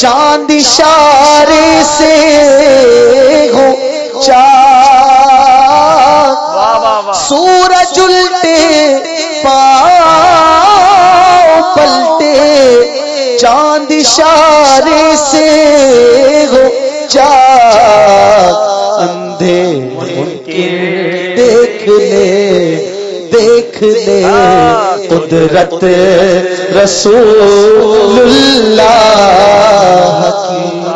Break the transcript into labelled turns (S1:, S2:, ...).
S1: چاند اشارے سے ہو چاند سورج الٹے پاؤں پلٹے چاند اشارے سے ہو چاند اندھے دیکھ لے دیکھ لے قدرت رسول